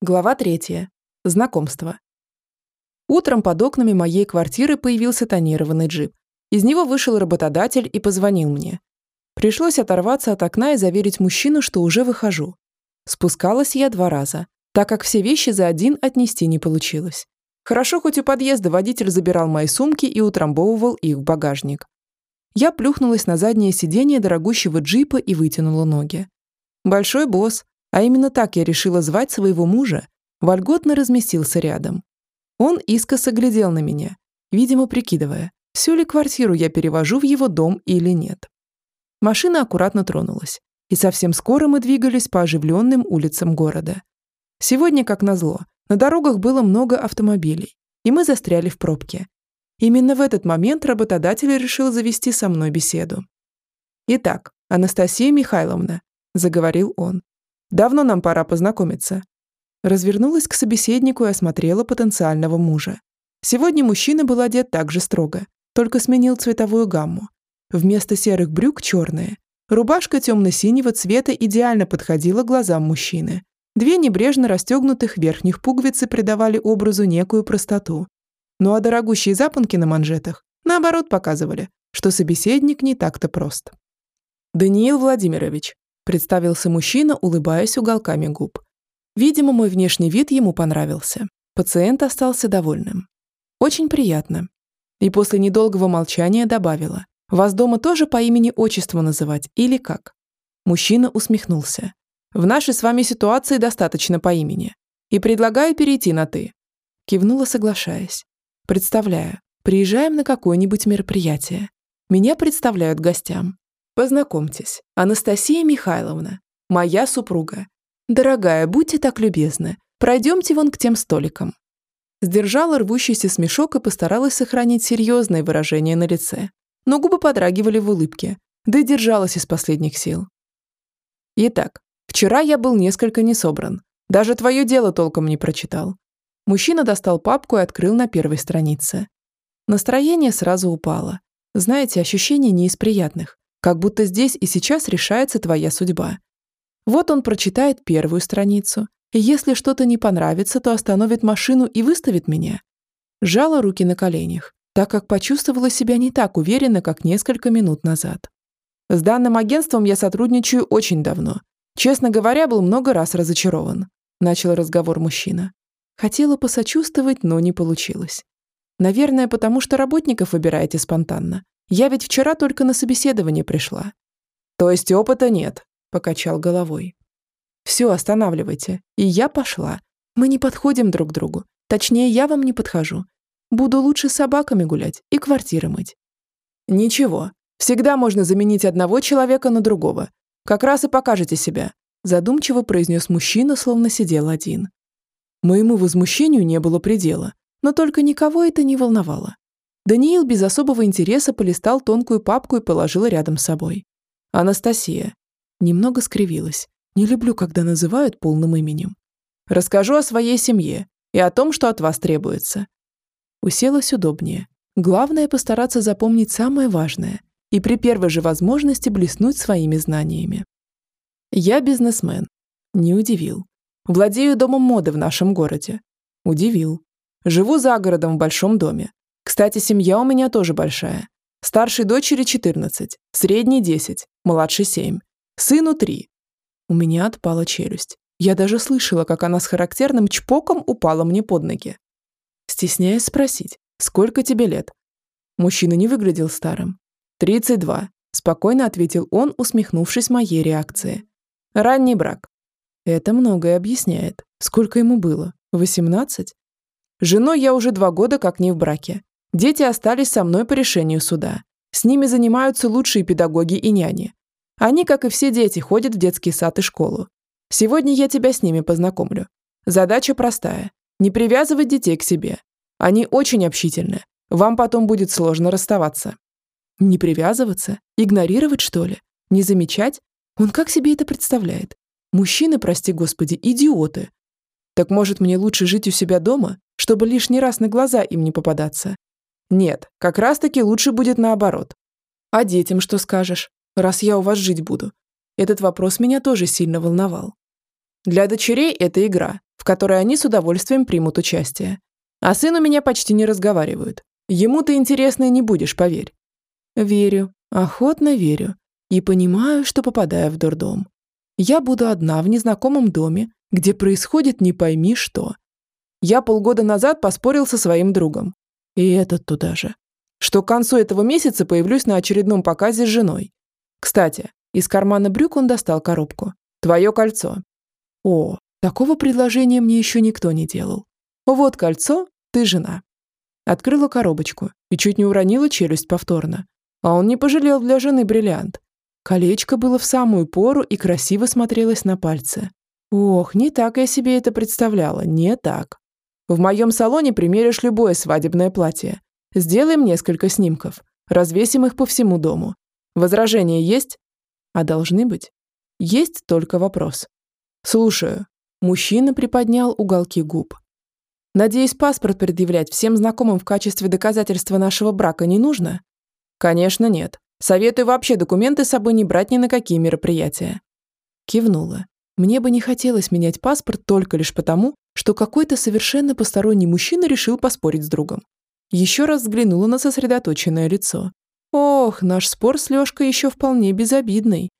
Глава третья. Знакомство. Утром под окнами моей квартиры появился тонированный джип. Из него вышел работодатель и позвонил мне. Пришлось оторваться от окна и заверить мужчину, что уже выхожу. Спускалась я два раза, так как все вещи за один отнести не получилось. Хорошо, хоть у подъезда водитель забирал мои сумки и утрамбовывал их в багажник. Я плюхнулась на заднее сиденье дорогущего джипа и вытянула ноги. Большой босс, а именно так я решила звать своего мужа, вольготно разместился рядом. Он искоса глядел на меня, видимо, прикидывая, всю ли квартиру я перевожу в его дом или нет. Машина аккуратно тронулась, и совсем скоро мы двигались по оживленным улицам города. Сегодня, как назло, на дорогах было много автомобилей, и мы застряли в пробке. Именно в этот момент работодатель решил завести со мной беседу. «Итак, Анастасия Михайловна», – заговорил он, Давно нам пора познакомиться». Развернулась к собеседнику и осмотрела потенциального мужа. Сегодня мужчина был одет так же строго, только сменил цветовую гамму. Вместо серых брюк черные. Рубашка темно-синего цвета идеально подходила глазам мужчины. Две небрежно расстегнутых верхних пуговицы придавали образу некую простоту. Ну а дорогущие запонки на манжетах, наоборот, показывали, что собеседник не так-то прост. «Даниил Владимирович, представился мужчина, улыбаясь уголками губ. Видимо, мой внешний вид ему понравился. Пациент остался довольным. Очень приятно. И после недолгого молчания добавила. Вас дома тоже по имени-отчеству называть или как? Мужчина усмехнулся. В нашей с вами ситуации достаточно по имени. И предлагаю перейти на «ты». Кивнула, соглашаясь. Представляю, приезжаем на какое-нибудь мероприятие. Меня представляют гостям. Познакомьтесь, Анастасия Михайловна, моя супруга. Дорогая, будьте так любезны, пройдемте вон к тем столикам. Сдержала рвущийся смешок и постаралась сохранить серьезное выражение на лице. Но губы подрагивали в улыбке, да и держалась из последних сил. Итак, вчера я был несколько не собран. Даже твое дело толком не прочитал. Мужчина достал папку и открыл на первой странице. Настроение сразу упало. Знаете, ощущение не из приятных. Как будто здесь и сейчас решается твоя судьба. Вот он прочитает первую страницу, и если что-то не понравится, то остановит машину и выставит меня. Жала руки на коленях, так как почувствовала себя не так уверенно, как несколько минут назад. С данным агентством я сотрудничаю очень давно. Честно говоря, был много раз разочарован. Начал разговор мужчина. Хотела посочувствовать, но не получилось. Наверное, потому что работников выбираете спонтанно, я ведь вчера только на собеседование пришла. То есть опыта нет, покачал головой. Все, останавливайте. И я пошла. Мы не подходим друг другу. Точнее, я вам не подхожу. Буду лучше с собаками гулять и квартиры мыть. Ничего. Всегда можно заменить одного человека на другого. Как раз и покажете себя, задумчиво произнес мужчина, словно сидел один. Моему возмущению не было предела, но только никого это не волновало. Даниил без особого интереса полистал тонкую папку и положил рядом с собой. «Анастасия». Немного скривилась. Не люблю, когда называют полным именем. «Расскажу о своей семье и о том, что от вас требуется». Уселась удобнее. Главное постараться запомнить самое важное и при первой же возможности блеснуть своими знаниями. Я бизнесмен. Не удивил. Владею домом моды в нашем городе. Удивил. Живу за городом в большом доме. Кстати, семья у меня тоже большая. Старшей дочери 14, средней 10, младшей 7, сыну 3. У меня отпала челюсть. Я даже слышала, как она с характерным чпоком упала мне под ноги. Стесняясь спросить, сколько тебе лет? Мужчина не выглядел старым. 32, спокойно ответил он, усмехнувшись моей реакции. Ранний брак. Это многое объясняет. Сколько ему было? 18? Женой я уже два года как не в браке. Дети остались со мной по решению суда. С ними занимаются лучшие педагоги и няни. Они, как и все дети, ходят в детский сад и школу. Сегодня я тебя с ними познакомлю. Задача простая. Не привязывать детей к себе. Они очень общительны. Вам потом будет сложно расставаться. Не привязываться? Игнорировать, что ли? Не замечать? Он как себе это представляет? Мужчины, прости господи, идиоты. Так может мне лучше жить у себя дома, чтобы лишний раз на глаза им не попадаться? Нет, как раз-таки лучше будет наоборот. А детям что скажешь, раз я у вас жить буду? Этот вопрос меня тоже сильно волновал. Для дочерей это игра, в которой они с удовольствием примут участие. А сын у меня почти не разговаривают. Ему ты интересной не будешь, поверь. Верю, охотно верю. И понимаю, что попадаю в дурдом. Я буду одна в незнакомом доме, где происходит не пойми что. Я полгода назад поспорил со своим другом. И этот туда же. Что к концу этого месяца появлюсь на очередном показе с женой. Кстати, из кармана брюк он достал коробку. Твое кольцо. О, такого предложения мне еще никто не делал. Вот кольцо, ты жена. Открыла коробочку и чуть не уронила челюсть повторно. А он не пожалел для жены бриллиант. Колечко было в самую пору и красиво смотрелось на пальце. Ох, не так я себе это представляла, не так. В моем салоне примеришь любое свадебное платье. Сделаем несколько снимков. Развесим их по всему дому. Возражения есть? А должны быть? Есть только вопрос. Слушаю. Мужчина приподнял уголки губ. Надеюсь, паспорт предъявлять всем знакомым в качестве доказательства нашего брака не нужно? Конечно, нет. Советую вообще документы с собой не брать ни на какие мероприятия. Кивнула. Мне бы не хотелось менять паспорт только лишь потому, что какой-то совершенно посторонний мужчина решил поспорить с другом. Еще раз взглянула на сосредоточенное лицо. Ох, наш спор с Лёшкой еще вполне безобидный.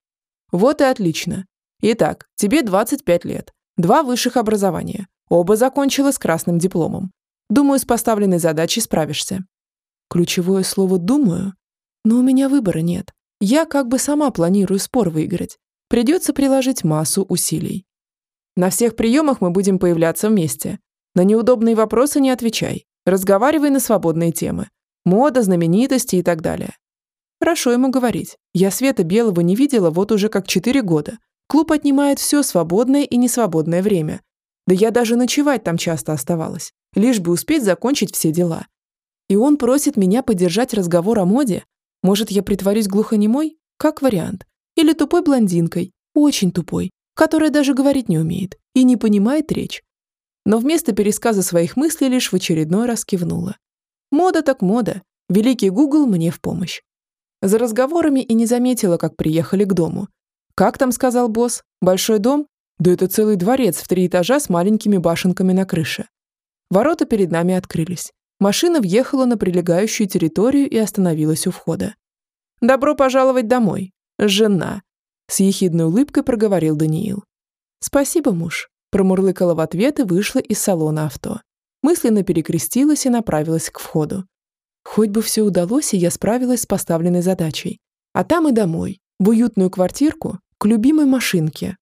Вот и отлично. Итак, тебе 25 лет, два высших образования, оба закончила с красным дипломом. Думаю, с поставленной задачей справишься. Ключевое слово «думаю», но у меня выбора нет. Я как бы сама планирую спор выиграть. Придется приложить массу усилий. На всех приемах мы будем появляться вместе. На неудобные вопросы не отвечай. Разговаривай на свободные темы. Мода, знаменитости и так далее. Хорошо ему говорить. Я Света Белого не видела вот уже как четыре года. Клуб отнимает все свободное и несвободное время. Да я даже ночевать там часто оставалась, лишь бы успеть закончить все дела. И он просит меня поддержать разговор о моде. Может, я притворюсь глухонемой? Как вариант. Или тупой блондинкой, очень тупой, которая даже говорить не умеет и не понимает речь. Но вместо пересказа своих мыслей лишь в очередной раз кивнула. Мода так мода. Великий Гугл мне в помощь. За разговорами и не заметила, как приехали к дому. «Как там?» – сказал босс. «Большой дом? Да это целый дворец в три этажа с маленькими башенками на крыше». Ворота перед нами открылись. Машина въехала на прилегающую территорию и остановилась у входа. «Добро пожаловать домой», жена», — с ехидной улыбкой проговорил Даниил. «Спасибо, муж», — промурлыкала в ответ и вышла из салона авто. Мысленно перекрестилась и направилась к входу. Хоть бы все удалось, и я справилась с поставленной задачей. А там и домой, в уютную квартирку, к любимой машинке,